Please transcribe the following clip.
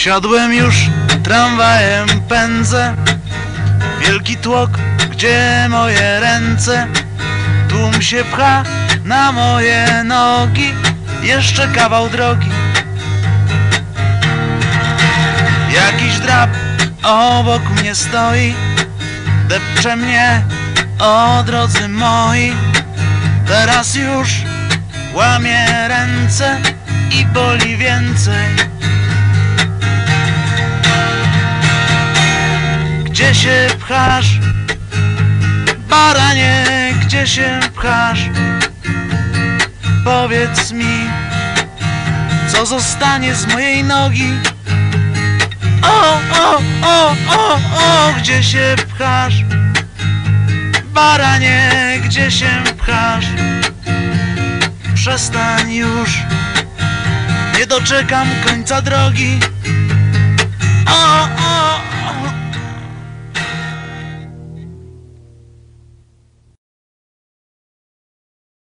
Wsiadłem już tramwajem, pędzę. Wielki tłok, gdzie moje ręce? Tłum się pcha na moje nogi. Jeszcze kawał drogi. Jakiś drab obok mnie stoi. Depcze mnie o drodzy moi. Teraz już łamie ręce i boli więcej Gdzie się pchasz? Baranie, gdzie się pchasz? Powiedz mi, co zostanie z mojej nogi? O, o, o, o, o, gdzie się pchasz? Baranie, gdzie się pchasz? Przestań już, nie doczekam końca drogi. O, o,